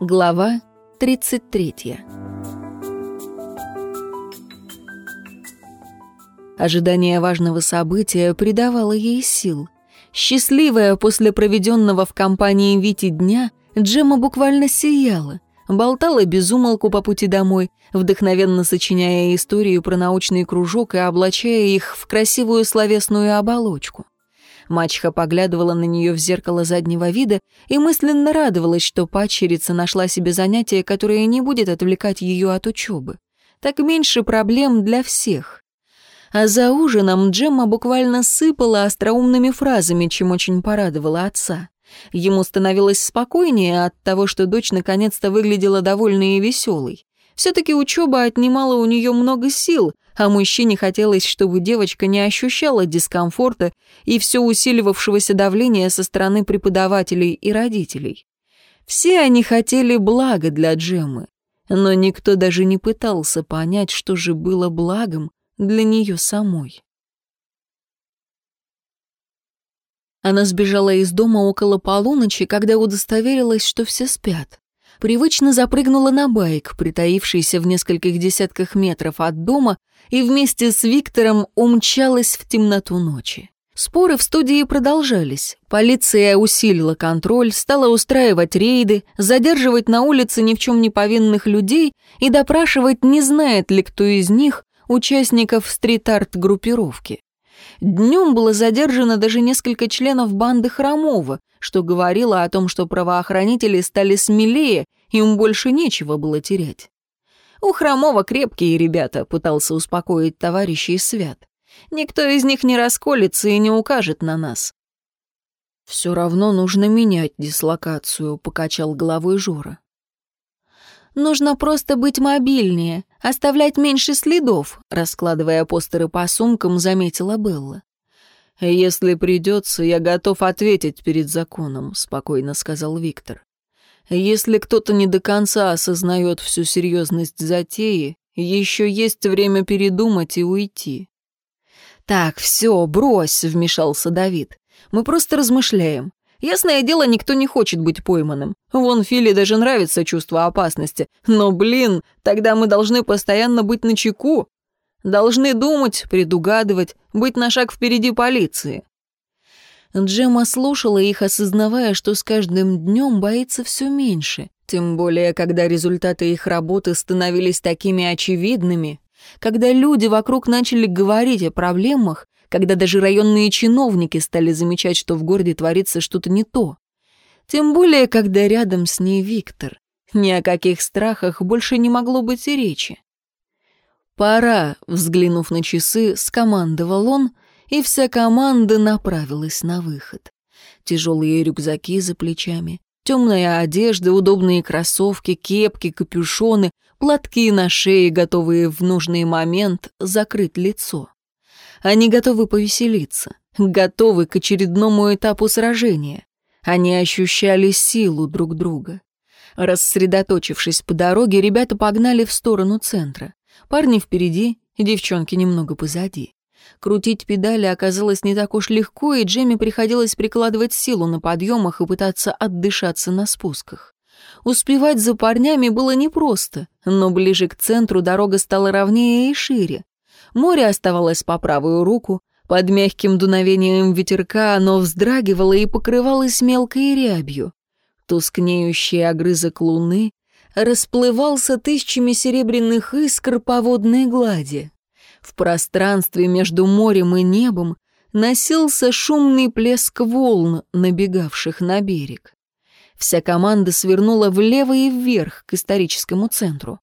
Глава 33 Ожидание важного события придавало ей сил. Счастливая после проведенного в компании Вити дня, Джема буквально сияла. Болтала безумолку по пути домой, вдохновенно сочиняя историю про научный кружок и облачая их в красивую словесную оболочку. Мачеха поглядывала на нее в зеркало заднего вида и мысленно радовалась, что падчерица нашла себе занятие, которое не будет отвлекать ее от учебы. Так меньше проблем для всех. А за ужином Джемма буквально сыпала остроумными фразами, чем очень порадовала отца. Ему становилось спокойнее от того, что дочь наконец-то выглядела довольной и веселой. Все-таки учеба отнимала у нее много сил, а мужчине хотелось, чтобы девочка не ощущала дискомфорта и все усиливавшегося давления со стороны преподавателей и родителей. Все они хотели блага для Джеммы, но никто даже не пытался понять, что же было благом для нее самой. Она сбежала из дома около полуночи, когда удостоверилась, что все спят привычно запрыгнула на байк, притаившийся в нескольких десятках метров от дома, и вместе с Виктором умчалась в темноту ночи. Споры в студии продолжались. Полиция усилила контроль, стала устраивать рейды, задерживать на улице ни в чем не повинных людей и допрашивать, не знает ли кто из них, участников стрит-арт-группировки. Днем было задержано даже несколько членов банды Хромова, что говорило о том, что правоохранители стали смелее, им больше нечего было терять. «У Хромова крепкие ребята», — пытался успокоить товарищей Свят. «Никто из них не расколется и не укажет на нас». «Все равно нужно менять дислокацию», — покачал головой Жора. «Нужно просто быть мобильнее, оставлять меньше следов», — раскладывая постеры по сумкам, заметила Белла. «Если придется, я готов ответить перед законом», — спокойно сказал Виктор. «Если кто-то не до конца осознает всю серьезность затеи, еще есть время передумать и уйти». «Так, все, брось», — вмешался Давид. «Мы просто размышляем. Ясное дело, никто не хочет быть пойманным. Вон Филе даже нравится чувство опасности. Но, блин, тогда мы должны постоянно быть начеку. Должны думать, предугадывать, быть на шаг впереди полиции. Джема слушала их, осознавая, что с каждым днем боится все меньше, тем более, когда результаты их работы становились такими очевидными, когда люди вокруг начали говорить о проблемах, когда даже районные чиновники стали замечать, что в городе творится что-то не то. Тем более, когда рядом с ней Виктор. Ни о каких страхах больше не могло быть и речи. «Пора», — взглянув на часы, скомандовал он, и вся команда направилась на выход. Тяжелые рюкзаки за плечами, темная одежда, удобные кроссовки, кепки, капюшоны, платки на шее, готовые в нужный момент закрыть лицо. Они готовы повеселиться, готовы к очередному этапу сражения. Они ощущали силу друг друга. Рассредоточившись по дороге, ребята погнали в сторону центра. Парни впереди, девчонки немного позади. Крутить педали оказалось не так уж легко, и Джемми приходилось прикладывать силу на подъемах и пытаться отдышаться на спусках. Успевать за парнями было непросто, но ближе к центру дорога стала ровнее и шире. Море оставалось по правую руку, под мягким дуновением ветерка оно вздрагивало и покрывалось мелкой рябью. Тускнеющий огрызок луны расплывался тысячами серебряных искр по водной глади. В пространстве между морем и небом носился шумный плеск волн, набегавших на берег. Вся команда свернула влево и вверх к историческому центру.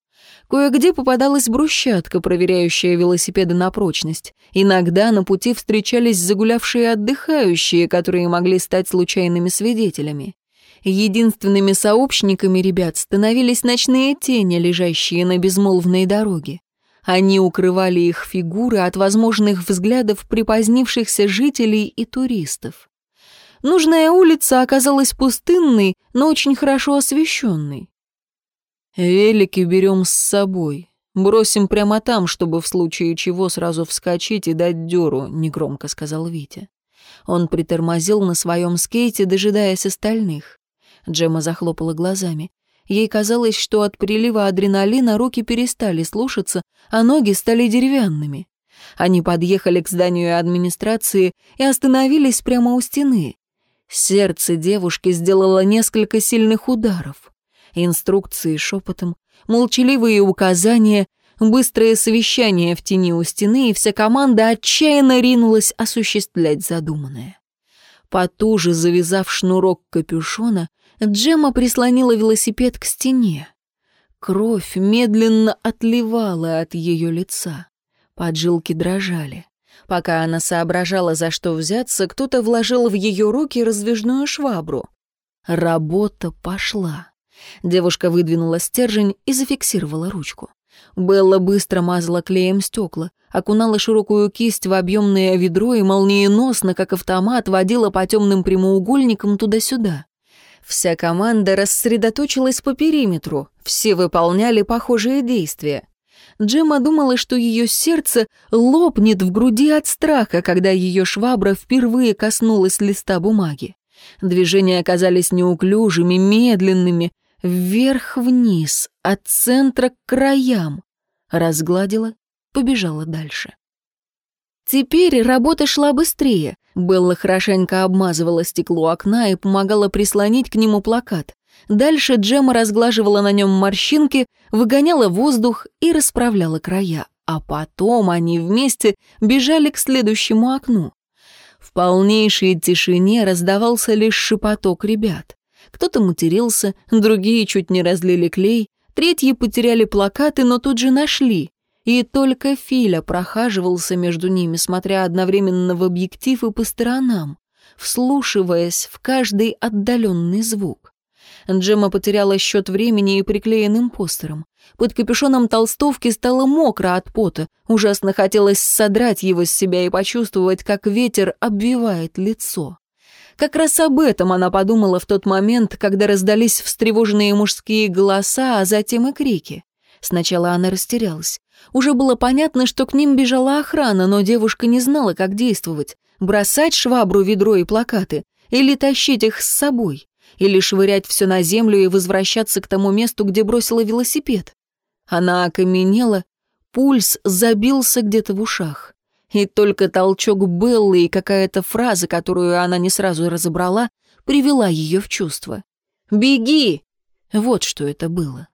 Кое-где попадалась брусчатка, проверяющая велосипеды на прочность. Иногда на пути встречались загулявшие отдыхающие, которые могли стать случайными свидетелями. Единственными сообщниками ребят становились ночные тени, лежащие на безмолвной дороге. Они укрывали их фигуры от возможных взглядов припозднившихся жителей и туристов. Нужная улица оказалась пустынной, но очень хорошо освещенной. «Велики берем с собой. Бросим прямо там, чтобы в случае чего сразу вскочить и дать дёру», — негромко сказал Витя. Он притормозил на своем скейте, дожидаясь остальных. Джема захлопала глазами. Ей казалось, что от прилива адреналина руки перестали слушаться, а ноги стали деревянными. Они подъехали к зданию администрации и остановились прямо у стены. Сердце девушки сделало несколько сильных ударов. Инструкции шепотом, молчаливые указания, быстрое совещание в тени у стены, и вся команда отчаянно ринулась осуществлять задуманное. Потуже завязав шнурок капюшона, Джема прислонила велосипед к стене. Кровь медленно отливала от ее лица. Поджилки дрожали. Пока она соображала, за что взяться, кто-то вложил в ее руки раздвижную швабру. Работа пошла. Девушка выдвинула стержень и зафиксировала ручку. Белла быстро мазала клеем стекла, окунала широкую кисть в объемное ведро и молниеносно, как автомат, водила по темным прямоугольникам туда-сюда. Вся команда рассредоточилась по периметру, все выполняли похожие действия. Джема думала, что ее сердце лопнет в груди от страха, когда ее швабра впервые коснулась листа бумаги. Движения оказались неуклюжими, медленными, вверх-вниз, от центра к краям. Разгладила, побежала дальше. Теперь работа шла быстрее. Белла хорошенько обмазывала стекло окна и помогала прислонить к нему плакат. Дальше Джема разглаживала на нем морщинки, выгоняла воздух и расправляла края. А потом они вместе бежали к следующему окну. В полнейшей тишине раздавался лишь шепоток ребят. Кто-то матерился, другие чуть не разлили клей, третьи потеряли плакаты, но тут же нашли. И только Филя прохаживался между ними, смотря одновременно в объектив и по сторонам, вслушиваясь в каждый отдаленный звук. Джема потеряла счет времени и приклеенным постером. Под капюшоном толстовки стало мокро от пота. Ужасно хотелось содрать его с себя и почувствовать, как ветер обвивает лицо. Как раз об этом она подумала в тот момент, когда раздались встревоженные мужские голоса, а затем и крики. Сначала она растерялась. Уже было понятно, что к ним бежала охрана, но девушка не знала, как действовать. Бросать швабру, ведро и плакаты или тащить их с собой, или швырять все на землю и возвращаться к тому месту, где бросила велосипед. Она окаменела, пульс забился где-то в ушах. И только толчок Беллы и какая-то фраза, которую она не сразу разобрала, привела ее в чувство. «Беги!» Вот что это было.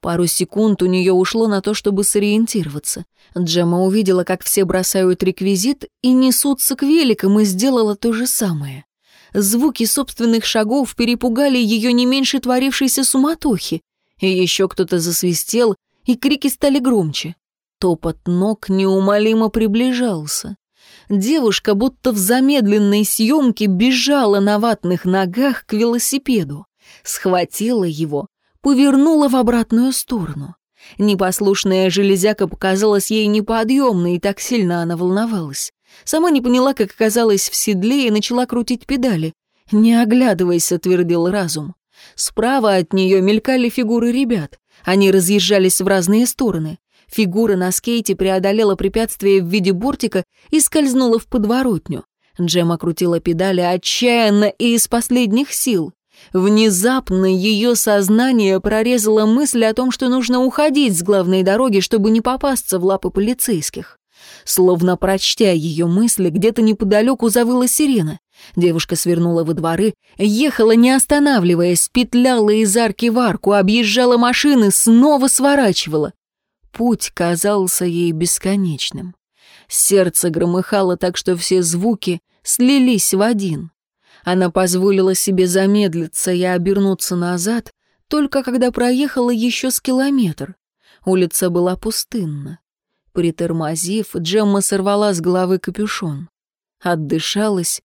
Пару секунд у нее ушло на то, чтобы сориентироваться. Джема увидела, как все бросают реквизит и несутся к великам, и сделала то же самое. Звуки собственных шагов перепугали ее не меньше творившейся суматохи. И еще кто-то засвистел, и крики стали громче. Топот ног неумолимо приближался. Девушка будто в замедленной съемке бежала на ватных ногах к велосипеду, схватила его, повернула в обратную сторону. Непослушная железяка показалась ей неподъемной, и так сильно она волновалась. Сама не поняла, как оказалась в седле и начала крутить педали. «Не оглядывайся», — твердил разум. Справа от нее мелькали фигуры ребят. Они разъезжались в разные стороны. Фигура на скейте преодолела препятствие в виде бортика и скользнула в подворотню. Джема крутила педали отчаянно и из последних сил. Внезапно ее сознание прорезало мысль о том, что нужно уходить с главной дороги, чтобы не попасться в лапы полицейских. Словно прочтя ее мысли, где-то неподалеку завыла сирена. Девушка свернула во дворы, ехала не останавливаясь, петляла из арки в арку, объезжала машины, снова сворачивала. Путь казался ей бесконечным. Сердце громыхало так, что все звуки слились в один. Она позволила себе замедлиться и обернуться назад, только когда проехала еще с километр. Улица была пустынна. Притормозив, Джемма сорвала с головы капюшон. Отдышалась.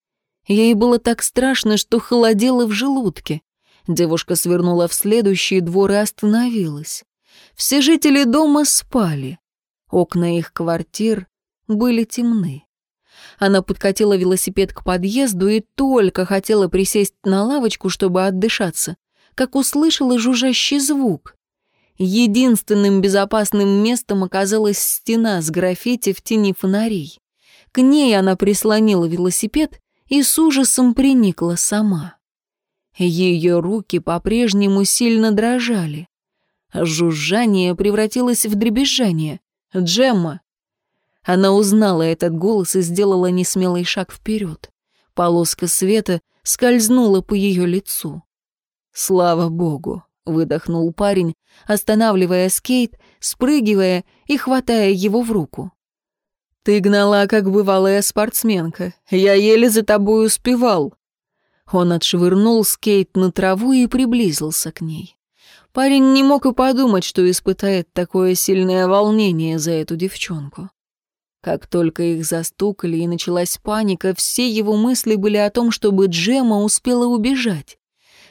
Ей было так страшно, что холодело в желудке. Девушка свернула в следующий двор и остановилась. Все жители дома спали. Окна их квартир были темны. Она подкатила велосипед к подъезду и только хотела присесть на лавочку, чтобы отдышаться, как услышала жужжащий звук. Единственным безопасным местом оказалась стена с граффити в тени фонарей. К ней она прислонила велосипед и с ужасом приникла сама. Ее руки по-прежнему сильно дрожали. Жужжание превратилось в дребезжание. «Джемма!» Она узнала этот голос и сделала несмелый шаг вперед. Полоска света скользнула по ее лицу. «Слава богу!» — выдохнул парень, останавливая скейт, спрыгивая и хватая его в руку. «Ты гнала, как бывалая спортсменка. Я еле за тобой успевал». Он отшвырнул скейт на траву и приблизился к ней. Парень не мог и подумать, что испытает такое сильное волнение за эту девчонку. Как только их застукали и началась паника, все его мысли были о том, чтобы Джема успела убежать.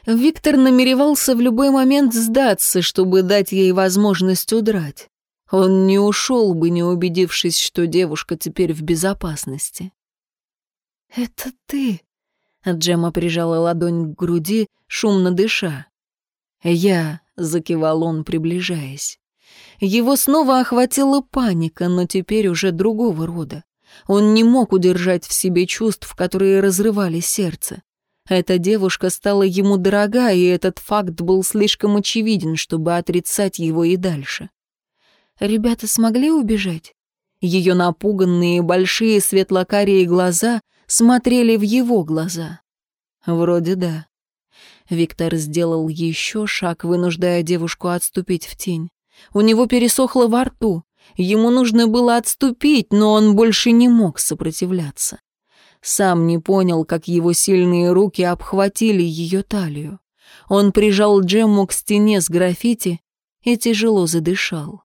Виктор намеревался в любой момент сдаться, чтобы дать ей возможность удрать. Он не ушел бы, не убедившись, что девушка теперь в безопасности. «Это ты?» Джема прижала ладонь к груди, шумно дыша. «Я», — закивал он, приближаясь. Его снова охватила паника, но теперь уже другого рода. Он не мог удержать в себе чувств, которые разрывали сердце. Эта девушка стала ему дорога, и этот факт был слишком очевиден, чтобы отрицать его и дальше. Ребята смогли убежать? Ее напуганные большие светлокарие глаза смотрели в его глаза. Вроде да. Виктор сделал еще шаг, вынуждая девушку отступить в тень. У него пересохло во рту. Ему нужно было отступить, но он больше не мог сопротивляться. Сам не понял, как его сильные руки обхватили ее талию. Он прижал Джемму к стене с граффити и тяжело задышал.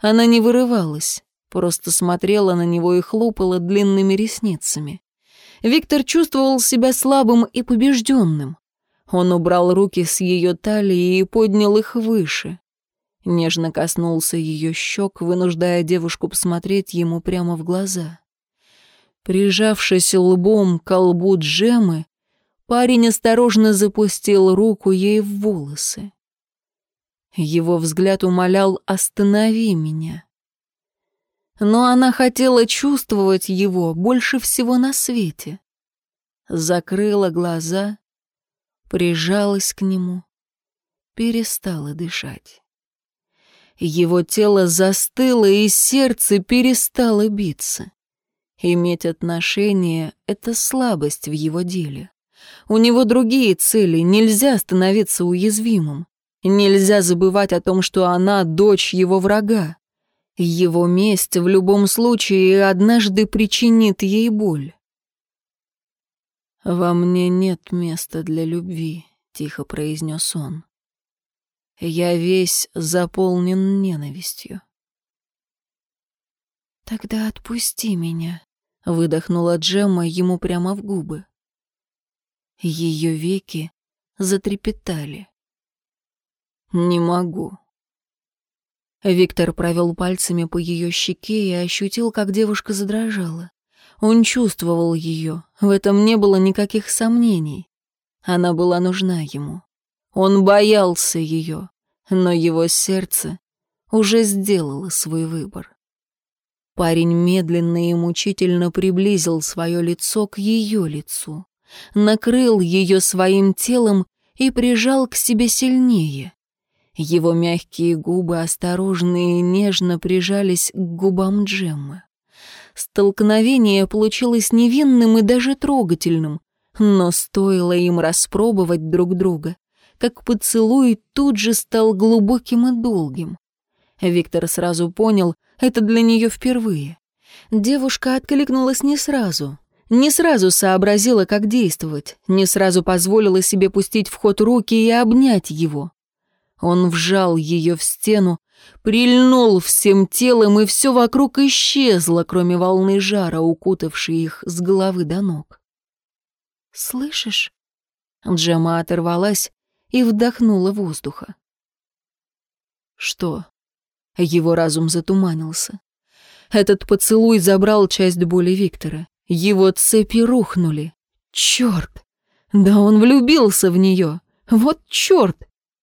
Она не вырывалась, просто смотрела на него и хлопала длинными ресницами. Виктор чувствовал себя слабым и побежденным. Он убрал руки с ее талии и поднял их выше. Нежно коснулся ее щек, вынуждая девушку посмотреть ему прямо в глаза. Прижавшись лбом к лбу Джемы, парень осторожно запустил руку ей в волосы. Его взгляд умолял «Останови меня». Но она хотела чувствовать его больше всего на свете. Закрыла глаза, прижалась к нему, перестала дышать. Его тело застыло, и сердце перестало биться. Иметь отношения — это слабость в его деле. У него другие цели, нельзя становиться уязвимым. Нельзя забывать о том, что она — дочь его врага. Его месть в любом случае однажды причинит ей боль. «Во мне нет места для любви», — тихо произнес он. Я весь заполнен ненавистью. «Тогда отпусти меня», — выдохнула Джемма ему прямо в губы. Ее веки затрепетали. «Не могу». Виктор провел пальцами по ее щеке и ощутил, как девушка задрожала. Он чувствовал ее, в этом не было никаких сомнений. Она была нужна ему. Он боялся ее, но его сердце уже сделало свой выбор. Парень медленно и мучительно приблизил свое лицо к ее лицу, накрыл ее своим телом и прижал к себе сильнее. Его мягкие губы осторожно и нежно прижались к губам Джеммы. Столкновение получилось невинным и даже трогательным, но стоило им распробовать друг друга, как поцелуй тут же стал глубоким и долгим. Виктор сразу понял, это для нее впервые. Девушка откликнулась не сразу, не сразу сообразила, как действовать, не сразу позволила себе пустить в ход руки и обнять его. Он вжал ее в стену, прильнул всем телом, и все вокруг исчезло, кроме волны жара, укутавшей их с головы до ног. «Слышишь?» Джема оторвалась и вдохнула воздуха. Что? Его разум затуманился. Этот поцелуй забрал часть боли Виктора. Его цепи рухнули. Черт! Да он влюбился в нее. Вот черт!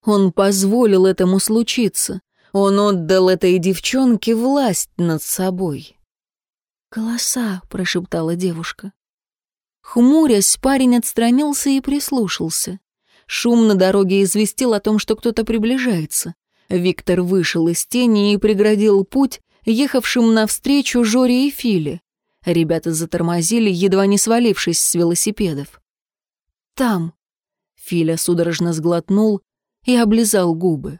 Он позволил этому случиться. Он отдал этой девчонке власть над собой. «Голоса», — прошептала девушка. Хмурясь, парень отстранился и прислушался. Шум на дороге известил о том, что кто-то приближается. Виктор вышел из тени и преградил путь ехавшим навстречу Жоре и Филе. Ребята затормозили, едва не свалившись с велосипедов. «Там», — Филя судорожно сглотнул и облизал губы.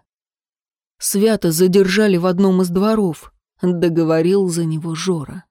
Свято задержали в одном из дворов, договорил за него Жора.